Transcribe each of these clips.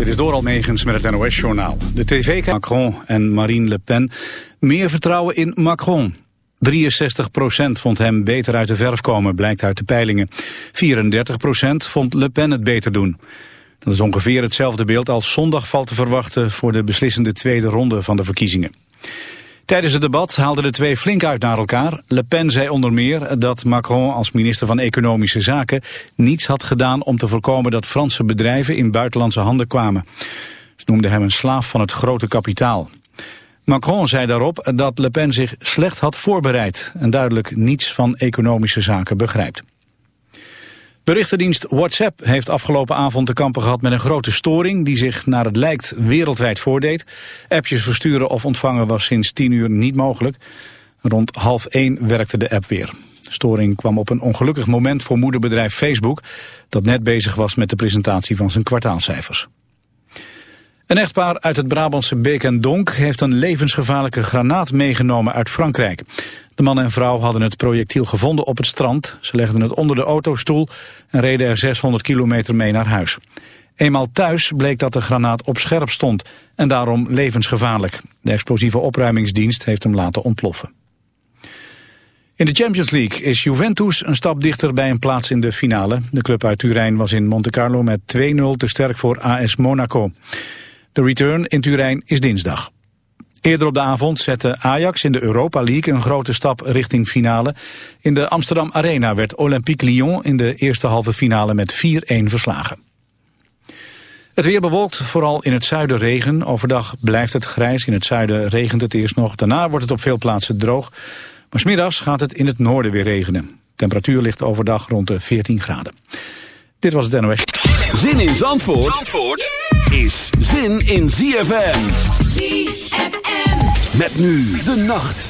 Dit is door Almegens met het NOS-journaal. De tv Macron en Marine Le Pen meer vertrouwen in Macron. 63% vond hem beter uit de verf komen, blijkt uit de peilingen. 34% vond Le Pen het beter doen. Dat is ongeveer hetzelfde beeld als zondag valt te verwachten... voor de beslissende tweede ronde van de verkiezingen. Tijdens het debat haalden de twee flink uit naar elkaar. Le Pen zei onder meer dat Macron als minister van Economische Zaken niets had gedaan om te voorkomen dat Franse bedrijven in buitenlandse handen kwamen. Ze noemden hem een slaaf van het grote kapitaal. Macron zei daarop dat Le Pen zich slecht had voorbereid en duidelijk niets van economische zaken begrijpt. Berichtendienst WhatsApp heeft afgelopen avond te kampen gehad met een grote storing die zich naar het lijkt wereldwijd voordeed. Appjes versturen of ontvangen was sinds 10 uur niet mogelijk. Rond half 1 werkte de app weer. De storing kwam op een ongelukkig moment voor moederbedrijf Facebook dat net bezig was met de presentatie van zijn kwartaalcijfers. Een echtpaar uit het Brabantse Beek en Donk heeft een levensgevaarlijke granaat meegenomen uit Frankrijk. De man en vrouw hadden het projectiel gevonden op het strand. Ze legden het onder de autostoel en reden er 600 kilometer mee naar huis. Eenmaal thuis bleek dat de granaat op scherp stond en daarom levensgevaarlijk. De explosieve opruimingsdienst heeft hem laten ontploffen. In de Champions League is Juventus een stap dichter bij een plaats in de finale. De club uit Turijn was in Monte Carlo met 2-0 te sterk voor AS Monaco. De return in Turijn is dinsdag. Eerder op de avond zette Ajax in de Europa League een grote stap richting finale. In de Amsterdam Arena werd Olympique Lyon in de eerste halve finale met 4-1 verslagen. Het weer bewolkt, vooral in het zuiden regen. Overdag blijft het grijs, in het zuiden regent het eerst nog. Daarna wordt het op veel plaatsen droog. Maar smiddags gaat het in het noorden weer regenen. Temperatuur ligt overdag rond de 14 graden. Dit was het NOS. Zin in Zandvoort, Zandvoort? is zin in ZFM. ZFM. Met nu de nacht.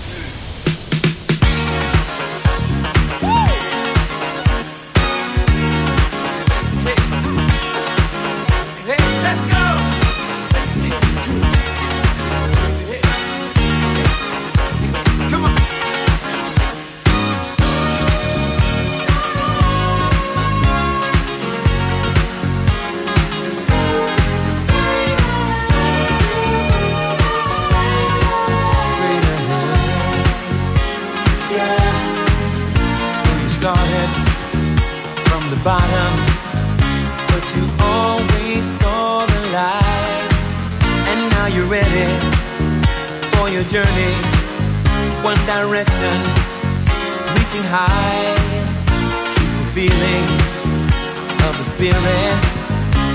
Spirit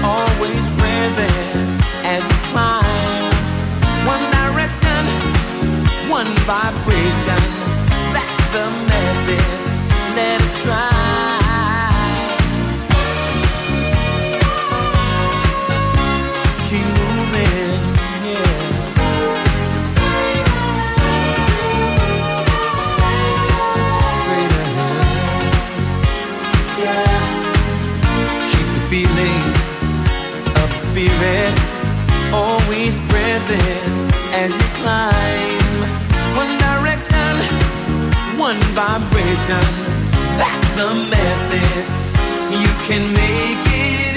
always present as you climb. One direction, one vibration. Climb. One direction, one vibration. That's the message. You can make it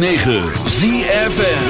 106.9 ZFN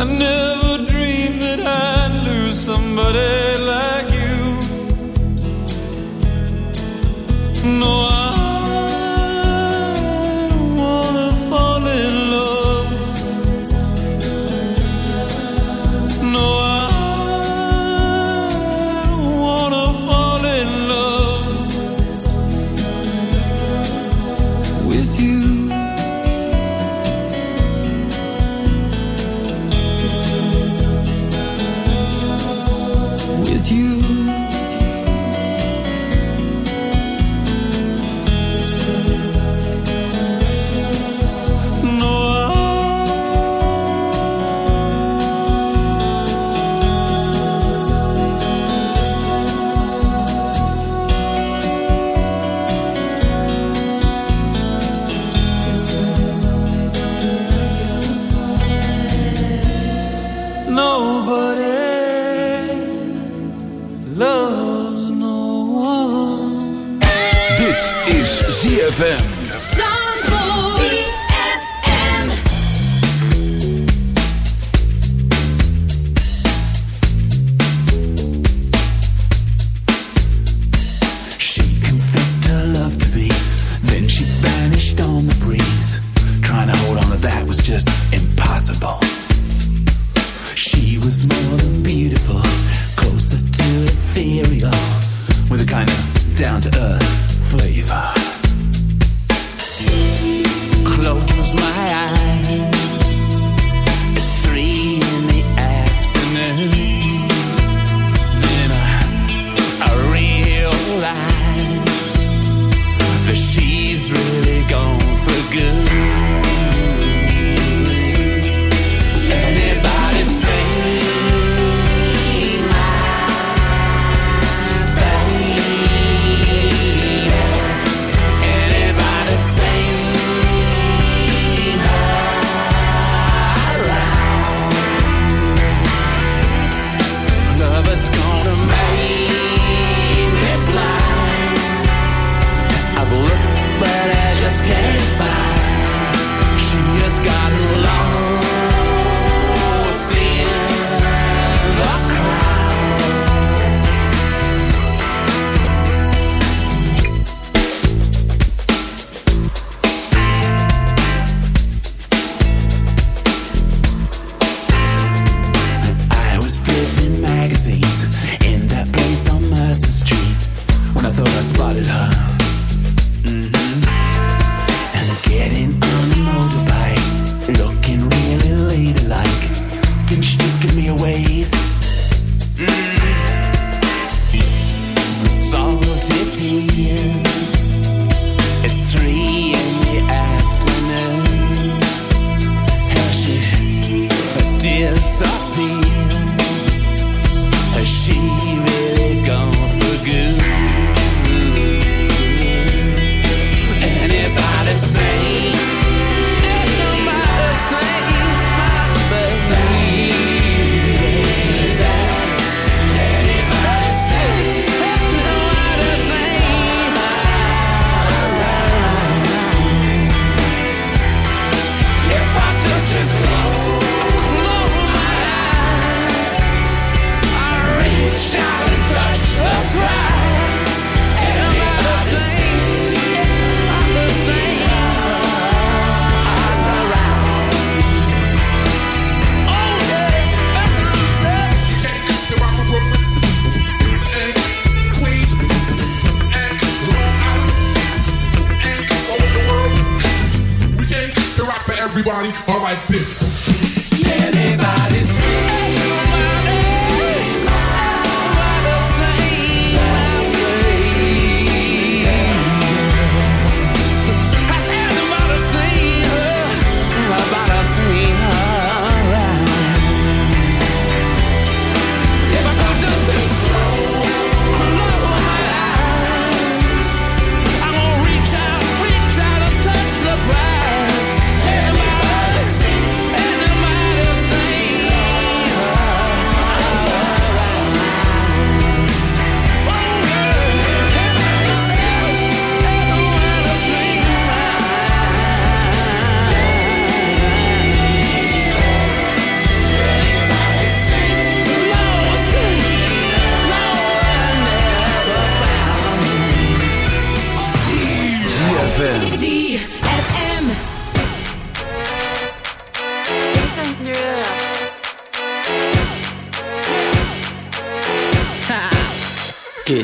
Has that I'd lose good?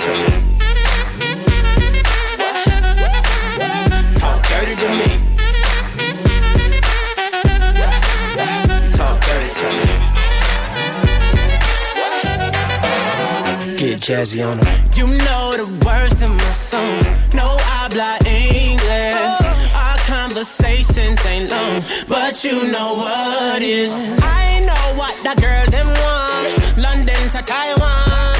To me. Talk dirty to me. Talk dirty to me. Get jazzy on them. You know the words in my songs. No habla English. Our conversations ain't long, but you know what is. I know what that girl them want. London to Taiwan.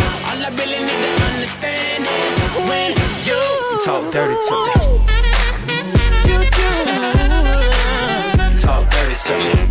Talk dirty to me. You talk dirty to me.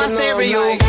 My stereo.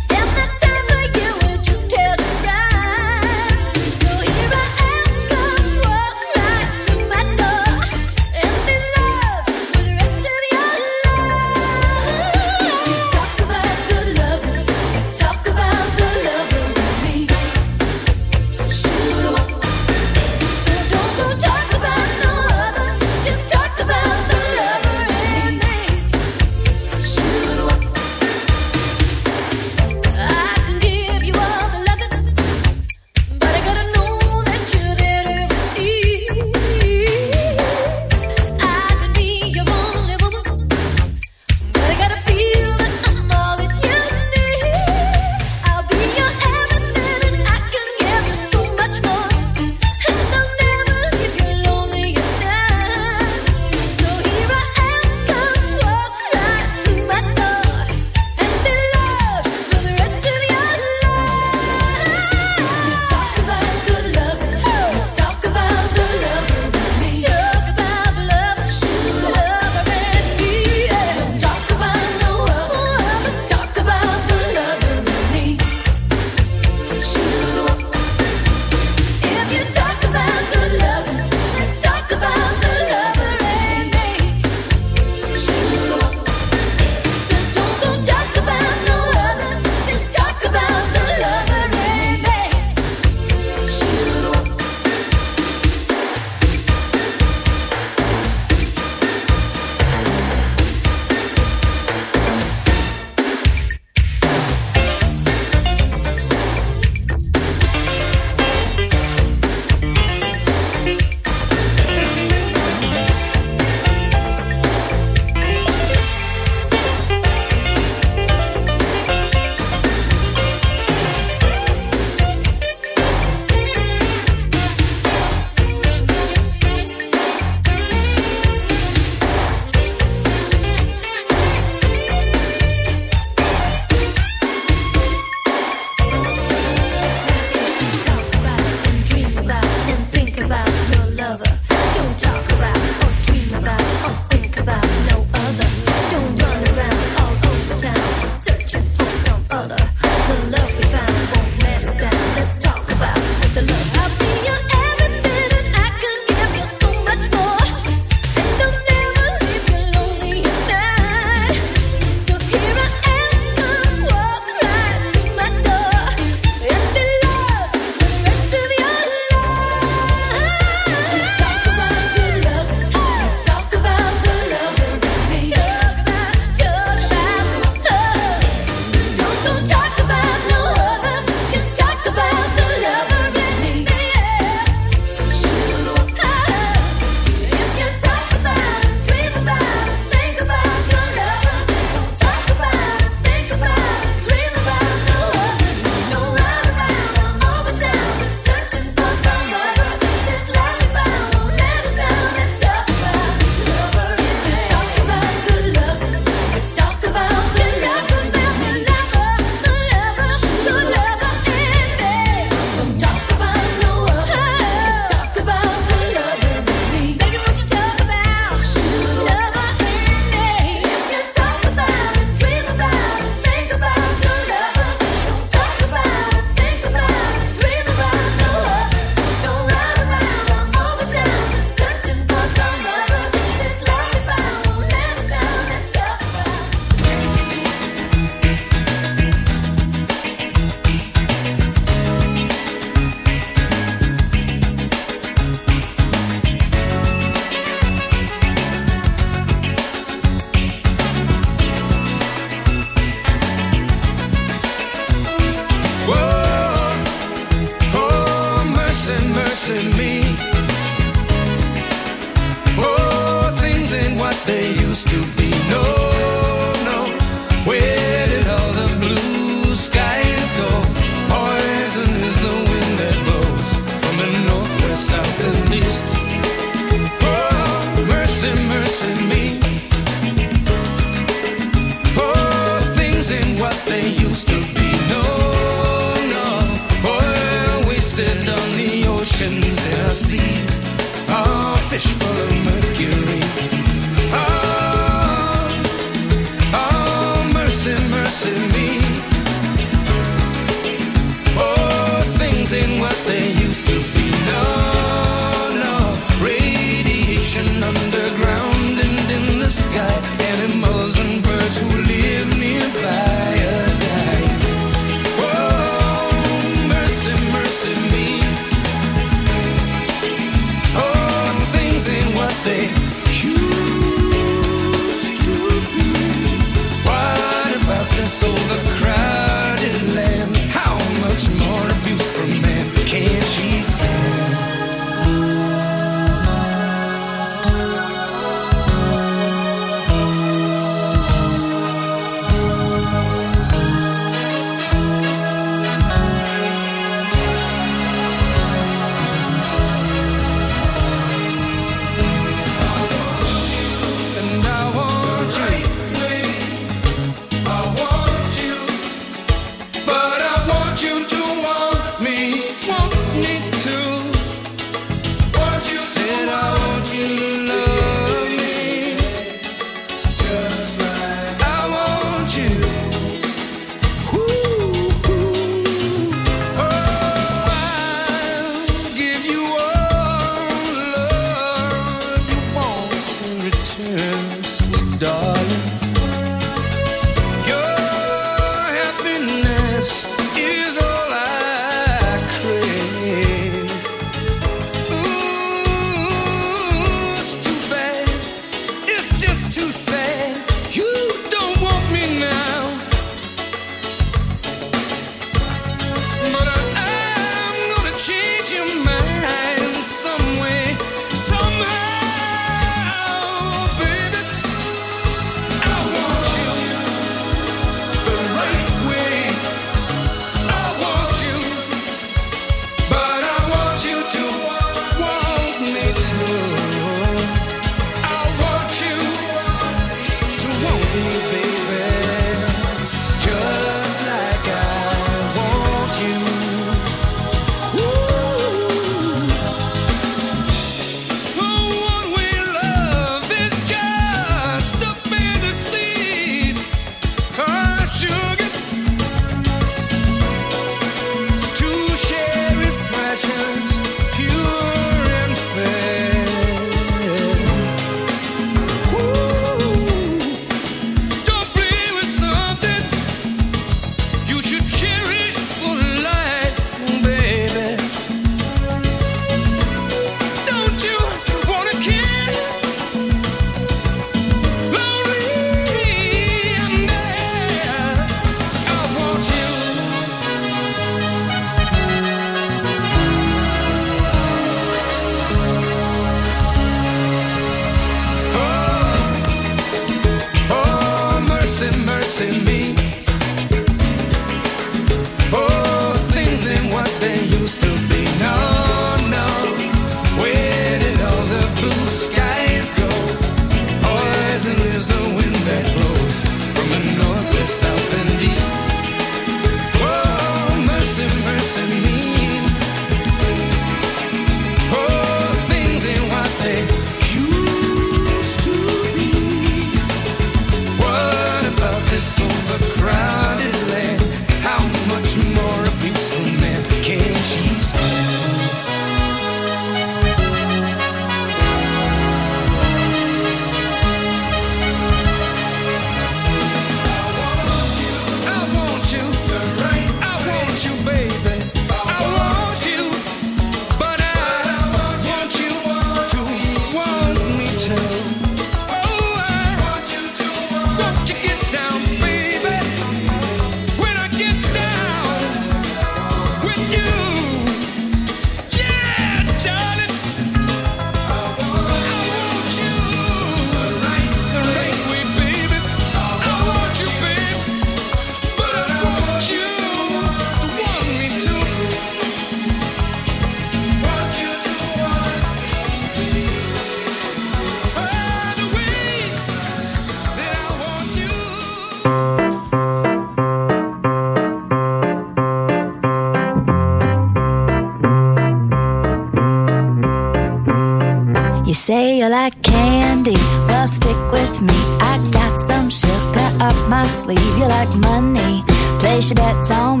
she bets on